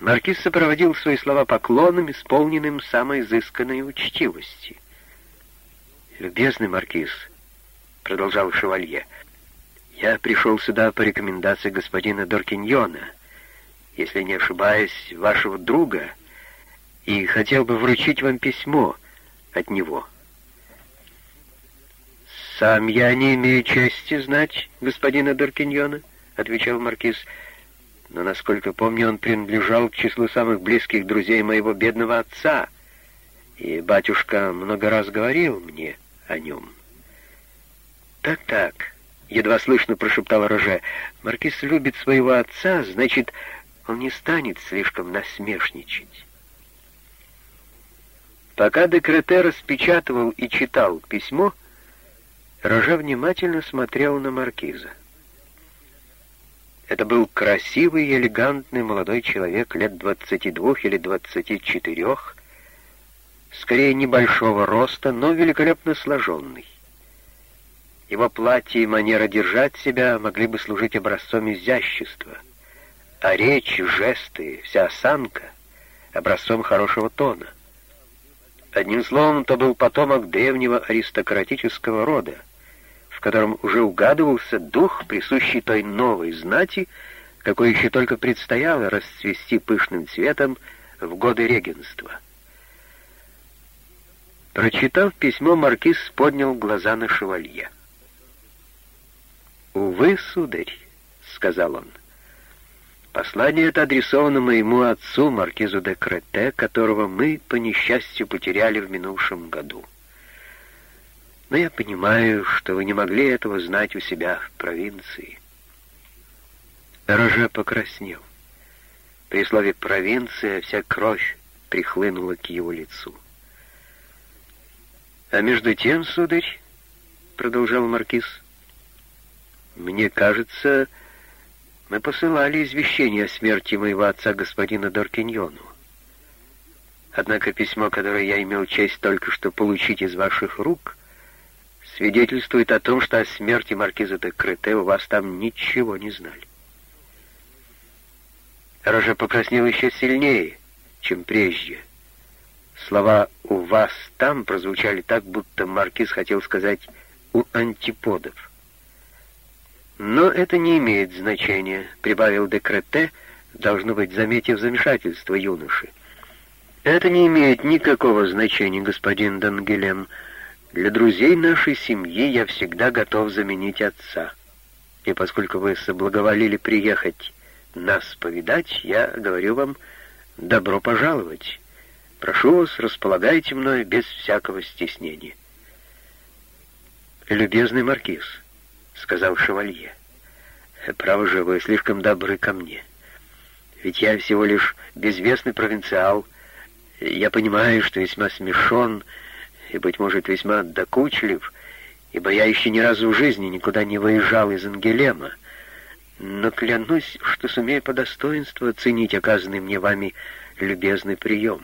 Маркиз сопроводил свои слова поклоном, исполненным самой изысканной учтивости. «Любезный маркиз», — продолжал шевалье, — «я пришел сюда по рекомендации господина Доркиньона, если не ошибаюсь, вашего друга, и хотел бы вручить вам письмо от него». «Сам я не имею чести знать господина Доркиньона», — отвечал маркиз, — но, насколько помню, он принадлежал к числу самых близких друзей моего бедного отца, и батюшка много раз говорил мне о нем. «Так-так», — едва слышно прошептал Роже, — «маркиз любит своего отца, значит, он не станет слишком насмешничать». Пока Декрете распечатывал и читал письмо, Роже внимательно смотрел на маркиза. Это был красивый и элегантный молодой человек лет 22 или 24, скорее небольшого роста, но великолепно сложенный. Его платье и манера держать себя могли бы служить образцом изящества, а речь, жесты, вся осанка — образцом хорошего тона. Одним словом, то был потомок древнего аристократического рода — в котором уже угадывался дух, присущий той новой знати, какой еще только предстояло расцвести пышным цветом в годы регенства. Прочитав письмо, маркиз поднял глаза на шевалье. «Увы, сударь», — сказал он, — «послание это адресовано моему отцу, маркизу де Крете, которого мы, по несчастью, потеряли в минувшем году». Но я понимаю, что вы не могли этого знать у себя в провинции. Роже покраснел. При слове «провинция» вся кровь прихлынула к его лицу. «А между тем, сударь, — продолжал маркиз, — мне кажется, мы посылали извещение о смерти моего отца господина Доркиньону. Однако письмо, которое я имел честь только что получить из ваших рук, свидетельствует о том, что о смерти маркиза де Крете у вас там ничего не знали. Роже покраснел еще сильнее, чем прежде. Слова «у вас там» прозвучали так, будто маркиз хотел сказать «у антиподов». «Но это не имеет значения», — прибавил де Крете, должно быть, заметив замешательство юноши. «Это не имеет никакого значения, господин Дангелем», для друзей нашей семьи я всегда готов заменить отца. И поскольку вы соблаговолили приехать нас повидать, я говорю вам «добро пожаловать». Прошу вас, располагайте мной без всякого стеснения. «Любезный маркиз», — сказал шевалье, — «право же вы слишком добры ко мне. Ведь я всего лишь безвестный провинциал. Я понимаю, что весьма смешон, — и, быть может, весьма докучлив, ибо я еще ни разу в жизни никуда не выезжал из Ангелема, но клянусь, что сумею по достоинству оценить оказанный мне вами любезный прием.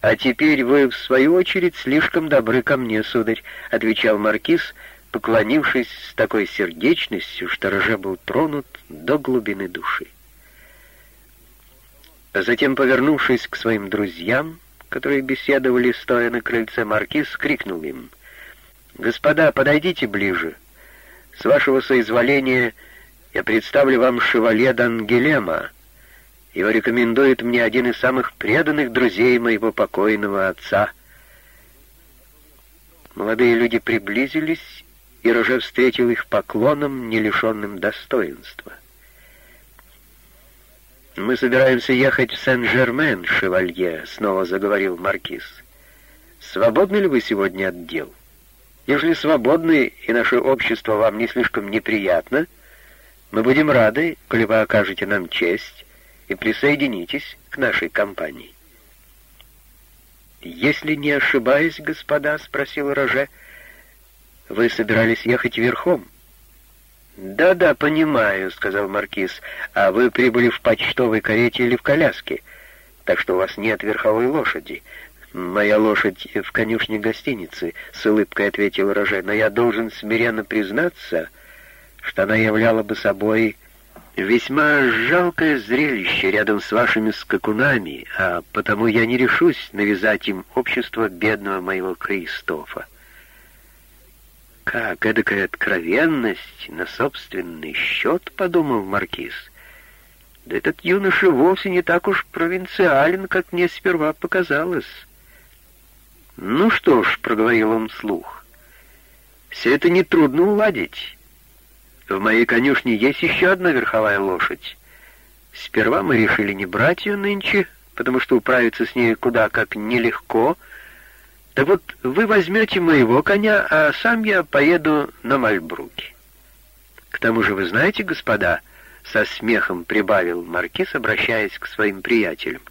«А теперь вы, в свою очередь, слишком добры ко мне, сударь», — отвечал маркиз, поклонившись с такой сердечностью, что Роже был тронут до глубины души. Затем, повернувшись к своим друзьям, которые беседовали, стоя на крыльце, маркиз крикнул им. «Господа, подойдите ближе. С вашего соизволения я представлю вам шевалье Дангелема. Его рекомендует мне один из самых преданных друзей моего покойного отца». Молодые люди приблизились, и Роже встретил их поклоном, не лишенным достоинства. «Мы собираемся ехать в Сен-Жермен, шевалье», — снова заговорил маркиз. «Свободны ли вы сегодня от дел? Если свободны, и наше общество вам не слишком неприятно, мы будем рады, коли вы окажете нам честь и присоединитесь к нашей компании». «Если не ошибаюсь, господа», — спросил Роже, — «вы собирались ехать верхом?» «Да-да, понимаю», — сказал Маркиз. «А вы прибыли в почтовой карете или в коляске, так что у вас нет верховой лошади». «Моя лошадь в конюшне гостиницы», — с улыбкой ответил Роже, «но я должен смиренно признаться, что она являла бы собой Весьма жалкое зрелище рядом с вашими скакунами, а потому я не решусь навязать им общество бедного моего Кристофа. Как эдакая откровенность на собственный счет, подумал Маркиз. Да этот юноша вовсе не так уж провинциален, как мне сперва показалось. Ну что ж, проговорил он вслух, все это нетрудно уладить. В моей конюшне есть еще одна верховая лошадь. Сперва мы решили не брать ее нынче, потому что управиться с ней куда как нелегко. Да вот вы возьмете моего коня, а сам я поеду на Мальбруке. К тому же вы знаете, господа, со смехом прибавил маркиз, обращаясь к своим приятелям.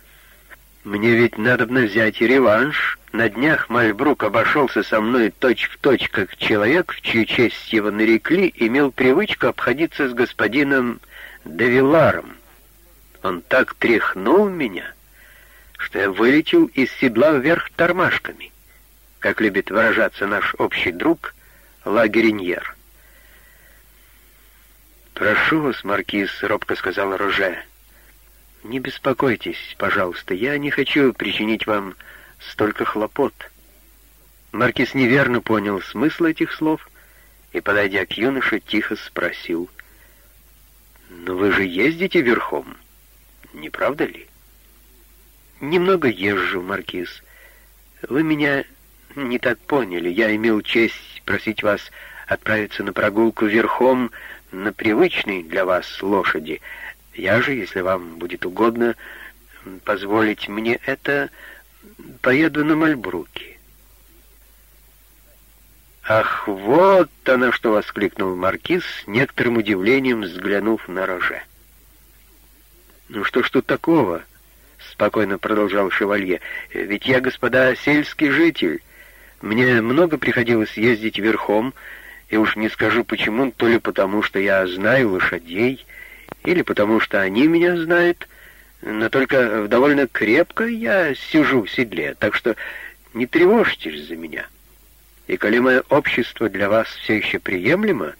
Мне ведь надобно взять реванш. На днях Мальбрук обошелся со мной точь-в-точь, точь, как человек, в чью честь его нарекли, имел привычку обходиться с господином Девиларом. Он так тряхнул меня, что я вылетел из седла вверх тормашками, как любит выражаться наш общий друг Лагериньер. «Прошу вас, маркиз», — робко сказал Роже, — «не беспокойтесь, пожалуйста, я не хочу причинить вам столько хлопот». Маркиз неверно понял смысл этих слов и, подойдя к юноше, тихо спросил, «Но вы же ездите верхом, не правда ли?» «Немного езжу, Маркиз. Вы меня не так поняли. Я имел честь просить вас отправиться на прогулку верхом на привычной для вас лошади. Я же, если вам будет угодно позволить мне это, поеду на Мальбруке. «Ах, вот она что!» — воскликнул Маркиз, некоторым удивлением взглянув на Роже. «Ну что ж тут такого?» — спокойно продолжал шевалье. «Ведь я, господа, сельский житель. Мне много приходилось ездить верхом, и уж не скажу почему, то ли потому, что я знаю лошадей, или потому, что они меня знают, но только довольно крепко я сижу в седле, так что не тревожьтесь за меня. И коли мое общество для вас все еще приемлемо,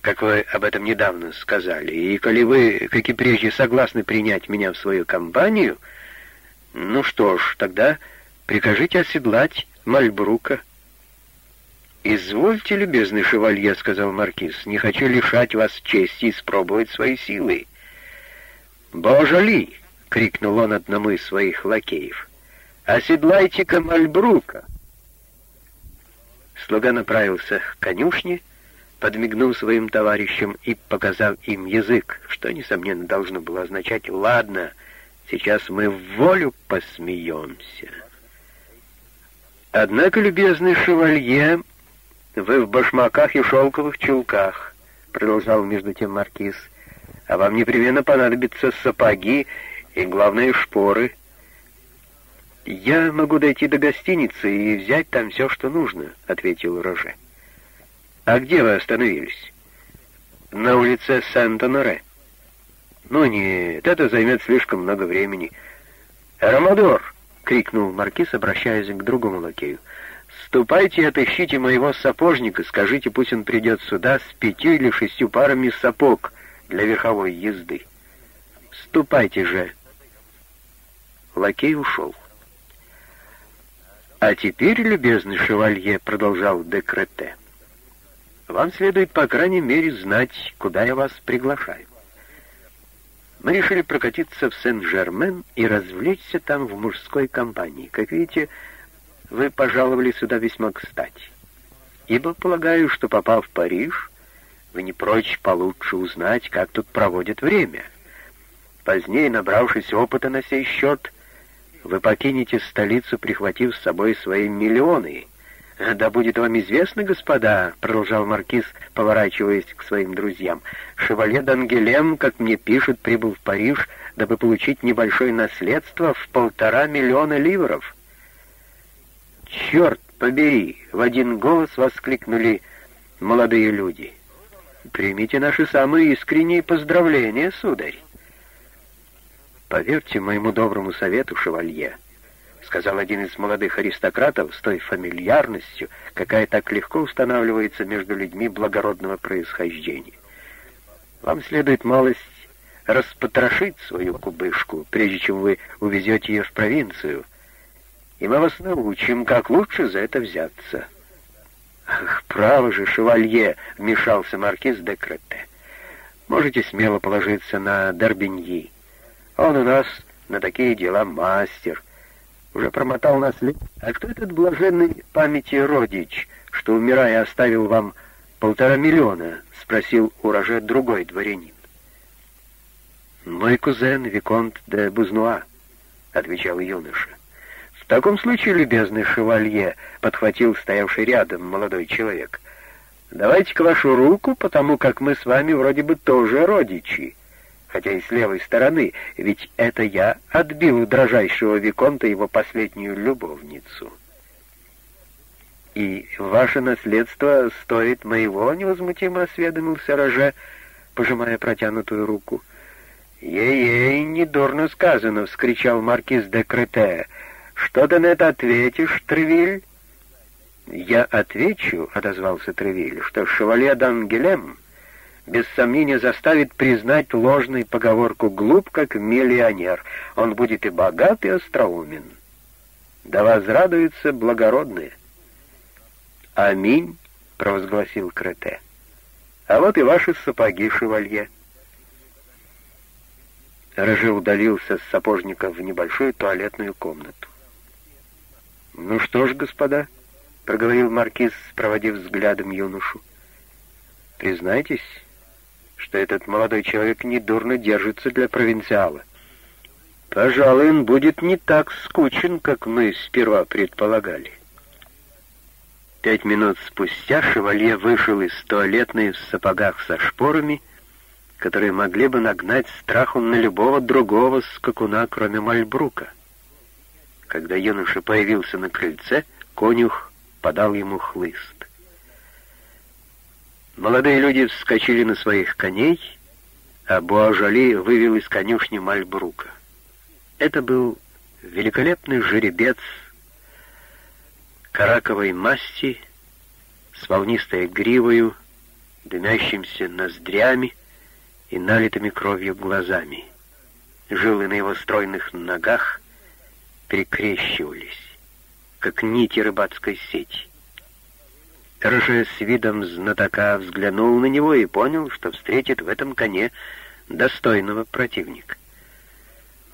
как вы об этом недавно сказали, и коли вы, как и прежде, согласны принять меня в свою компанию, ну что ж, тогда прикажите оседлать Мальбрука. «Извольте, любезный шевалье», — сказал маркиз, — «не хочу лишать вас чести испробовать свои силы». «Боже ли!» — крикнул он одному из своих лакеев. «Оседлайте-ка Мальбрука!» Слуга направился к конюшне, подмигнул своим товарищам и показав им язык, что, несомненно, должно было означать «Ладно, сейчас мы в волю посмеемся». Однако, любезный шевалье, вы в башмаках и шелковых чулках, продолжал между тем маркиз, а вам непременно понадобятся сапоги и, главное, шпоры. «Я могу дойти до гостиницы и взять там все, что нужно», — ответил Роже. «А где вы остановились?» «На улице Сент-Оноре». «Ну нет, это займет слишком много времени». «Рамадор!» — крикнул маркиз, обращаясь к другому лакею. «Ступайте и отыщите моего сапожника, скажите, пусть он придет сюда с пятью или шестью парами сапог для верховой езды. Ступайте же!» Лакей ушел. «А теперь, любезный шевалье», — продолжал Декрете, — «вам следует, по крайней мере, знать, куда я вас приглашаю. Мы решили прокатиться в Сен-Жермен и развлечься там в мужской компании. Как видите, вы пожаловали сюда весьма кстати. Ибо полагаю, что, попав в Париж, вы не прочь получше узнать, как тут проводят время. Позднее, набравшись опыта на сей счет, вы покинете столицу, прихватив с собой свои миллионы. Да будет вам известно, господа, продолжал маркиз, поворачиваясь к своим друзьям. Шевалье Дангелем, как мне пишут, прибыл в Париж, дабы получить небольшое наследство в полтора миллиона ливров. Черт побери! В один голос воскликнули молодые люди. Примите наши самые искренние поздравления, сударь. «Поверьте моему доброму совету, шевалье», — сказал один из молодых аристократов с той Вам следует малость распотрошить свою кубышку, прежде чем вы увезете ее в провинцию, и мы вас научим, как лучше за это взяться». «Ах, право же, шевалье!» — вмешался маркиз де Крете. «Можете смело положиться на Дорбиньи. Он у нас на такие дела мастер. Уже промотал нас ли? А кто этот блаженный памяти родич, что, умирая, оставил вам полтора миллиона?» — спросил урожай другой дворянин. «Мой кузен Виконт де Бузнуа», — отвечал юноша. «В таком случае, любезный шевалье», — подхватил стоявший рядом молодой человек, — «давайте-ка вашу руку, потому как мы с вами вроде бы тоже родичи, хотя и с левой стороны, ведь это я отбил у дрожайшего Виконта его последнюю любовницу». «И ваше наследство стоит моего?» — невозмутимо осведомился Роже, пожимая протянутую руку. «Ей-ей, недурно сказано!» — вскричал маркиз де Крете — «Что ты на это ответишь, Тревиль?» «Я отвечу», — отозвался Тревиль, — «что шевалье Дангелем без сомнения заставит признать ложную поговорку «глуп, как миллионер». Он будет и богат, и остроумен. Да возрадуются благородные. «Аминь», — провозгласил Крете. «А вот и ваши сапоги, шевалье». Рожи удалился с сапожника в небольшую туалетную комнату. «Ну что ж, господа», — проговорил маркиз, проводив взглядом юношу, — «признайтесь, что этот молодой человек недурно держится для провинциала. Пожалуй, он будет не так скучен, как мы сперва предполагали». Пять минут спустя шевалье вышел из туалетной в сапогах со шпорами, которые могли бы нагнать страху на любого другого скакуна, кроме Мальбрука. Когда юноша появился на крыльце, конюх подал ему хлыст. Молодые люди вскочили на своих коней, а Буажали вывел из конюшни Мальбрука. Это был великолепный жеребец караковой масти с волнистой гривою, дымящимся ноздрями и налитыми кровью глазами. Жилы на его стройных ногах перекрещивались, как нити рыбацкой сети. Рже с видом знатока взглянул на него и понял, что встретит в этом коне достойного противника.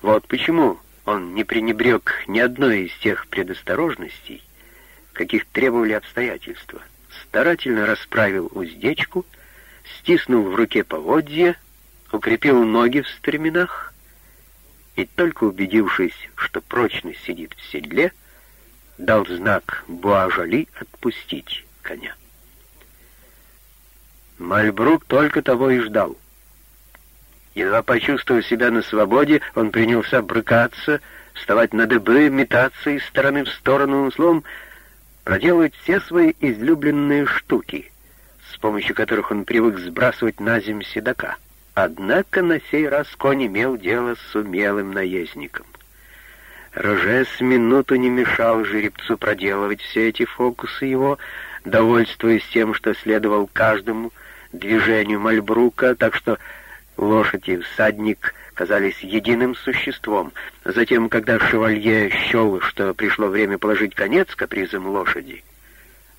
Вот почему он не пренебрег ни одной из тех предосторожностей, каких требовали обстоятельства. Старательно расправил уздечку, стиснул в руке поводья, укрепил ноги в стременах и только убедившись, что прочно сидит в седле, дал знак Буажали отпустить коня. Мальбрук только того и ждал. Едва почувствовав себя на свободе, он принялся брыкаться, вставать на дыбы, метаться из стороны в сторону, словом, проделывать все свои излюбленные штуки, с помощью которых он привык сбрасывать на землю седока. Однако на сей раз конь имел дело с умелым наездником. Роже с минуту не мешал жеребцу проделывать все эти фокусы его, довольствуясь тем, что следовал каждому движению Мальбрука, так что лошадь и всадник казались единым существом. Затем, когда шевалье счел, что пришло время положить конец капризам лошади,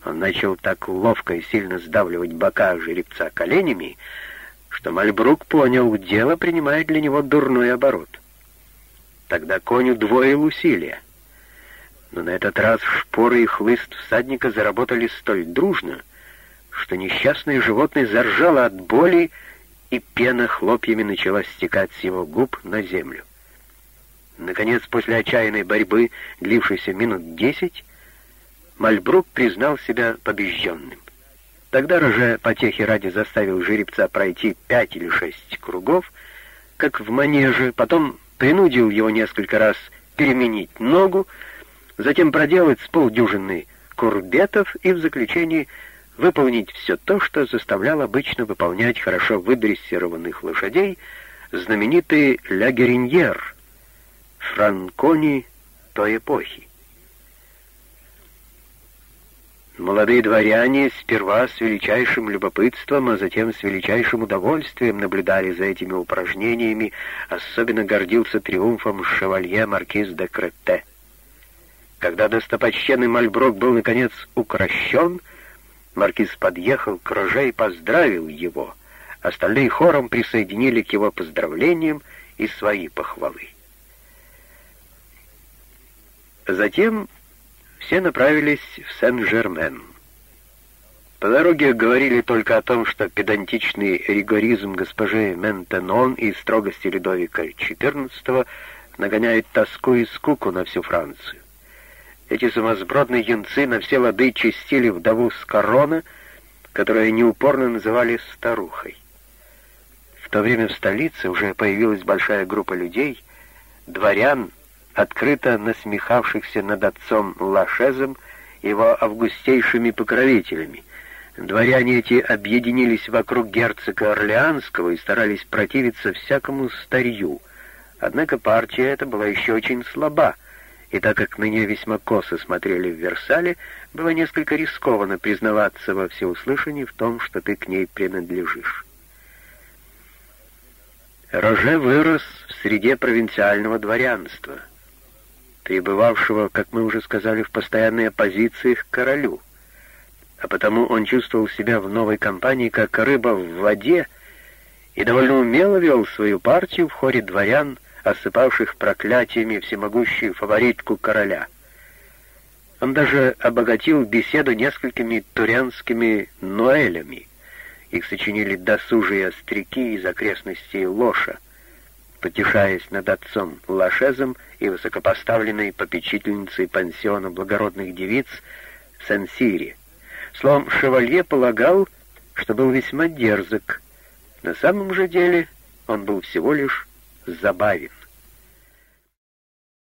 он начал так ловко и сильно сдавливать бока жеребца коленями, что Мальбрук понял, дело принимает для него дурной оборот. Тогда конь удвоил усилия. Но на этот раз шпоры и хлыст всадника заработали столь дружно, что несчастное животное заржало от боли, и пена хлопьями начала стекать с его губ на землю. Наконец, после отчаянной борьбы, длившейся минут десять, Мальбрук признал себя побежденным. Тогда Роже потехи ради заставил жеребца пройти пять или шесть кругов, как в манеже, потом принудил его несколько раз переменить ногу, затем проделать с полдюжины курбетов и в заключении выполнить все то, что заставлял обычно выполнять хорошо выдрессированных лошадей знаменитый Ля Гериньер, Франкони той эпохи. Молодые дворяне сперва с величайшим любопытством, а затем с величайшим удовольствием наблюдали за этими упражнениями, особенно гордился триумфом шевалье маркиз де Кретте. Когда достопочтенный Мальброк был, наконец, укращен, маркиз подъехал к Роже и поздравил его. Остальные хором присоединили к его поздравлениям и свои похвалы. Затем все направились в Сен-Жермен. По дороге говорили только о том, что педантичный ригоризм госпожи Ментенон и строгости Людовика XIV нагоняет тоску и скуку на всю Францию. Эти сумасбродные юнцы на все лады чистили вдову с корона, которую они упорно называли старухой. В то время в столице уже появилась большая группа людей, дворян, открыто насмехавшихся над отцом Лашезом, его августейшими покровителями. Дворяне эти объединились вокруг герцога Орлеанского и старались противиться всякому старью. Однако партия эта была еще очень слаба, и так как на нее весьма косо смотрели в Версале, было несколько рискованно признаваться во всеуслышании в том, что ты к ней принадлежишь. Роже вырос в среде провинциального дворянства — пребывавшего, как мы уже сказали, в постоянной оппозиции к королю. А потому он чувствовал себя в новой компании как рыба в воде и довольно умело вел свою партию в хоре дворян, осыпавших проклятиями всемогущую фаворитку короля. Он даже обогатил беседу несколькими турянскими ноэлями. Их сочинили досужие остряки из окрестностей Лоша — потешаясь над отцом Лашезом и высокопоставленной попечительницей пансиона благородных девиц Сансири. Словом, шевалье полагал, что был весьма дерзок. На самом же деле он был всего лишь забавен.